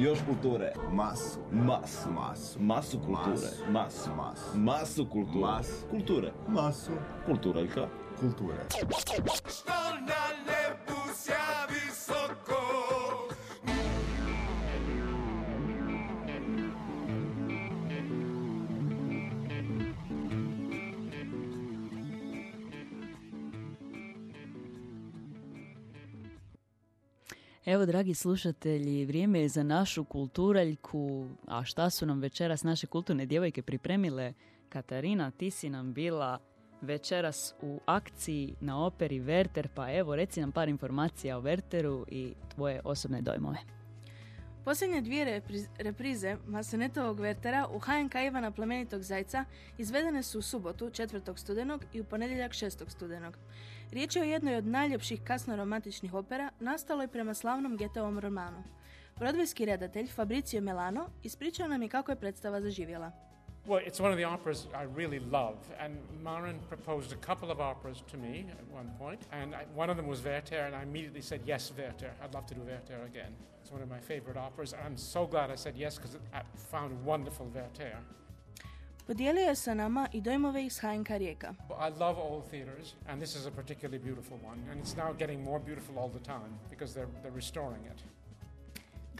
e hoje Cultura. Maço. Maço. Maço. Maço Cultura. Maço. Maço. Maço Cultura. Maço. Cultura. Maço. Cultura. Cultura. Cultura. Evo, dragi slušatelji, vrijeme je za našu kulturaljku. A šta su nam večeras naše kulturne djevojke pripremile? Katarina, ti si nam bila večeras u akciji na operi Werter, pa evo, reci nam par informacija o Werteru i tvoje osobne dojmove. Posljednje dvije repriz- reprize Masonetovog Vertera u HNK Ivana Plemenitog Zajca izvedene su u subotu 4. studenog i u ponedjeljak 6. studenog. Riječ je o jednoj od najljepših kasno-romantičnih opera nastaloj prema slavnom Getovom romanu. Brodvijski redatelj Fabricio Melano ispričao nam je kako je predstava zaživjela. Well, it's one of the operas I really love, and Marin proposed a couple of operas to me at one point, and I, one of them was Werther, and I immediately said, yes, Werther. I'd love to do Werther again. It's one of my favorite operas, and I'm so glad I said yes because I found a wonderful Werther. Podijelio je sa nama i dojmove iz HNK Rijeka. I love old theaters, and this is a particularly beautiful one, and it's now getting more beautiful all the time because they're, they're restoring it.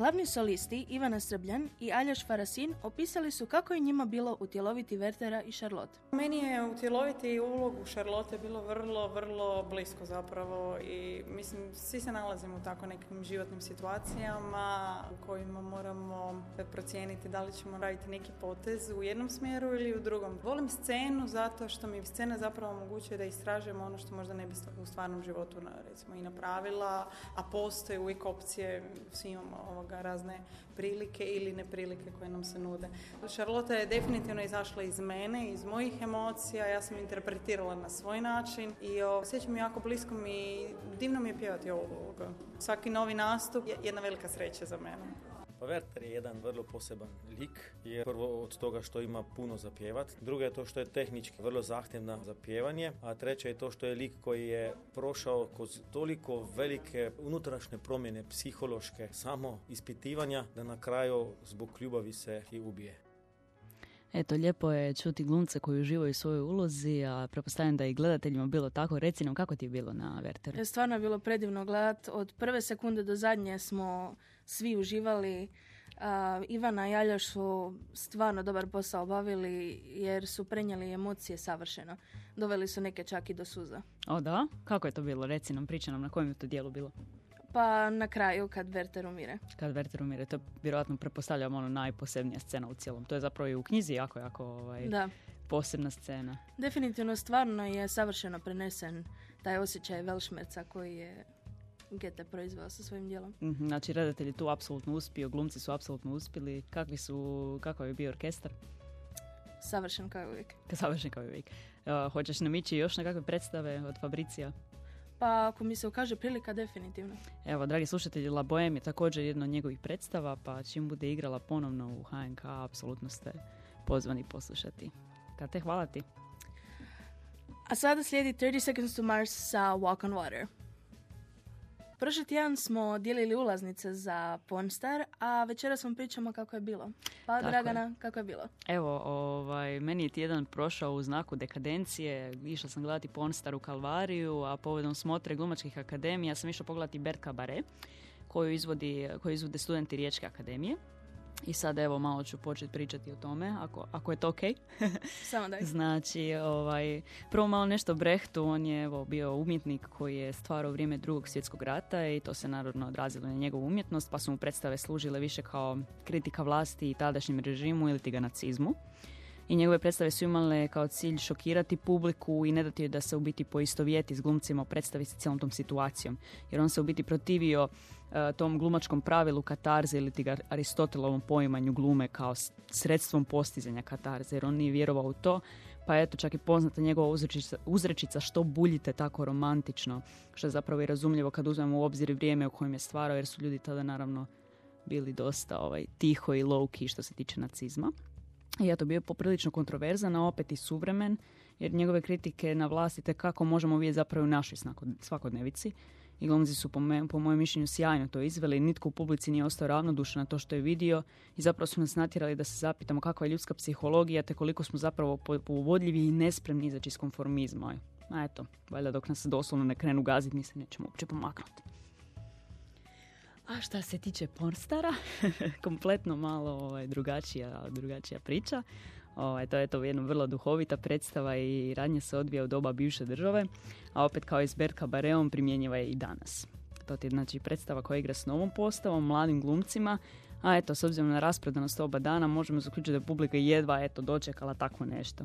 Glavni solisti Ivana Srbljan i Aljoš Farasin opisali su kako je njima bilo utjeloviti Vertera i Charlotte. Meni je utjeloviti ulogu Charlotte bilo vrlo, vrlo blisko zapravo i mislim svi se nalazimo u tako nekim životnim situacijama u kojima moramo procijeniti da li ćemo raditi neki potez u jednom smjeru ili u drugom. Volim scenu zato što mi scena zapravo omogućuje da istražujemo ono što možda ne bi u stvarnom životu recimo i napravila, a postoje uvijek opcije, svi imamo ovoga razne prilike ili neprilike koje nam se nude. Charlotte je definitivno izašla iz mene, iz mojih emocija, ja sam interpretirala na svoj način i osjećam jako blisko mi divno mi je pjevati ovu ulogu. Svaki novi nastup je jedna velika sreća za mene. Pa Werther je jedan vrlo poseban lik. Je prvo od toga što ima puno za pjevat. Drugo je to što je tehnički vrlo zahtjevna za pjevanje. A treće je to što je lik koji je prošao kroz toliko velike unutrašnje promjene psihološke, samo ispitivanja, da na kraju zbog ljubavi se i ubije. Eto, lijepo je čuti glumce koji uživaju u svojoj ulozi, a pretpostavljam da je i gledateljima bilo tako. Reci nam kako ti je bilo na Werteru? E, Stvarno je bilo predivno gledat. Od prve sekunde do zadnje smo svi uživali. A, Ivana i Aljoš su stvarno dobar posao obavili jer su prenijeli emocije savršeno. Doveli su neke čak i do suza. O da? Kako je to bilo? Reci nam, priča nam na kojem je to dijelu bilo. Pa na kraju kad Werther umire. Kad Werther umire, to je vjerojatno pretpostavljam ono najposebnija scena u cijelom. To je zapravo i u knjizi jako, jako ovaj, Da. posebna scena. Definitivno stvarno je savršeno prenesen taj osjećaj Velšmerca koji je Gete proizveo sa svojim dijelom. Mhm, Znači, redatelji tu apsolutno uspio, glumci su apsolutno uspjeli. Kakvi su, kakav je bio orkestar? Savršen kao uvijek. Savršen kao i uvijek. Uh, hoćeš nam ići još na kakve predstave od Fabricija? Pa ako mi se ukaže prilika, definitivno. Evo, dragi slušatelji, La Boheme je također jedna od njegovih predstava, pa čim bude igrala ponovno u HNK, apsolutno ste pozvani poslušati. Kate, hvala ti. A sada slijedi 30 Seconds to Mars sa Walk on Water. Prošli tjedan smo dijelili ulaznice za Pornstar, a večeras vam pričamo kako je bilo. Pa, Tako je. Dragana, kako je bilo? Evo, ovaj, meni je tjedan prošao u znaku dekadencije. Išla sam gledati Pornstar u Kalvariju, a povodom smotre glumačkih akademija sam išla pogledati Bert Cabaret, koju, izvodi, koju izvode studenti Riječke akademije. I sad evo malo ću početi pričati o tome, ako, ako je to ok. Samo daj. Znači, ovaj, prvo malo nešto o Brehtu, on je evo, bio umjetnik koji je stvarao vrijeme drugog svjetskog rata i to se naravno odrazilo na njegovu umjetnost, pa su mu predstave služile više kao kritika vlasti i tadašnjem režimu ili ti ga nacizmu. I njegove predstave su imale kao cilj šokirati publiku i ne dati da se u biti poistovjeti s glumcima predstavi sa cijelom tom situacijom. Jer on se u biti protivio e, tom glumačkom pravilu katarze ili ti Aristotelovom poimanju glume kao sredstvom postizanja katarze, jer on nije vjerovao u to. Pa eto, čak i poznata njegova uzrečica, uzrečica što buljite tako romantično, što je zapravo i razumljivo kad uzmemo u obzir vrijeme u kojem je stvarao, jer su ljudi tada naravno bili dosta ovaj, tiho i low key što se tiče nacizma. I eto, bio je poprilično kontroverzan, a opet i suvremen, jer njegove kritike na vlasti te kako možemo vidjeti zapravo u našoj svakodnevici. I glumci su po, me- po mojem mišljenju sjajno to izveli. Nitko u publici nije ostao ravnodušan na to što je vidio i zapravo su nas natjerali da se zapitamo kakva je ljudska psihologija te koliko smo zapravo po- povodljivi i nespremni izaći iz konformizma. A eto, valjda dok nas doslovno ne krenu gaziti, mi se nećemo uopće pomaknuti. A šta se tiče pornstara, kompletno malo ovaj, drugačija, drugačija priča. Ovaj, to je to jedna vrlo duhovita predstava i radnje se odvija u doba bivše države, a opet kao i s Bert Cabaretom primjenjiva je i danas. To je znači predstava koja igra s novom postavom, mladim glumcima, a eto, s obzirom na raspredanost oba dana, možemo zaključiti da je publika jedva eto, dočekala tako nešto.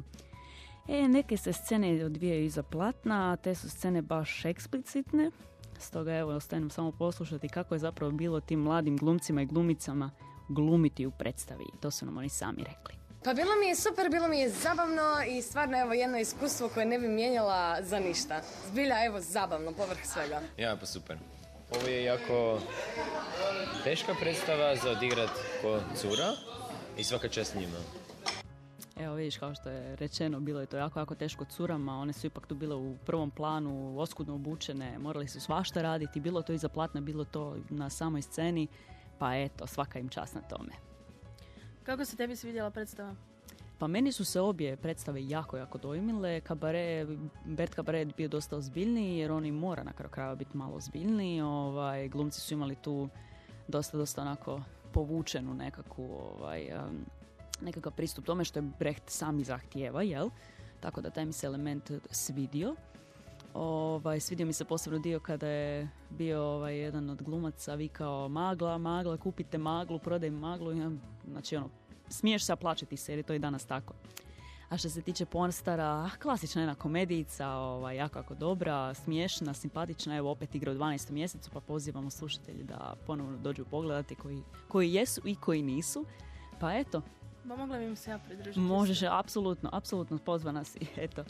E, neke se scene odvijaju iza platna, a te su scene baš eksplicitne, stoga evo, ostajem samo poslušati kako je zapravo bilo tim mladim glumcima i glumicama glumiti u predstavi. To su nam oni sami rekli. Pa bilo mi je super, bilo mi je zabavno i stvarno evo jedno iskustvo koje ne bi mijenjala za ništa. Zbilja evo zabavno, povrh svega. Ja, pa super. Ovo je jako teška predstava za odigrat ko cura i svaka čast njima. Evo vidiš kao što je rečeno, bilo je to jako, jako teško curama, one su ipak tu bile u prvom planu, oskudno obučene, morali su svašta raditi, bilo to iza platna, bilo to na samoj sceni, pa eto, svaka im čast na tome. Kako se tebi svidjela predstava? Pa meni su se obje predstave jako, jako dojmile. Kabare, Bert Kabare je bio dosta ozbiljniji jer on i mora na kraju krajeva biti malo ozbiljniji. Ovaj, glumci su imali tu dosta, dosta onako povučenu nekakvu, ovaj, um, nekakav pristup tome što je Brecht sami zahtijeva, jel? Tako da taj mi se element svidio. Ovaj, svidio mi se posebno dio kada je bio ovaj, jedan od glumaca vikao magla, magla, kupite maglu, prodaj maglu. Znači ono, smiješ se, a plaćati se jer je to i danas tako. A što se tiče pornstara, klasična jedna komedijica, ovaj, jako, jako dobra, smiješna, simpatična, evo opet igra u 12. mjesecu, pa pozivamo slušatelji da ponovno dođu pogledati koji, koji jesu i koji nisu. Pa eto, Ba mogla bi mi se ja pridružiti. možeš, apsolutno, apsolutno pozvana si, eto.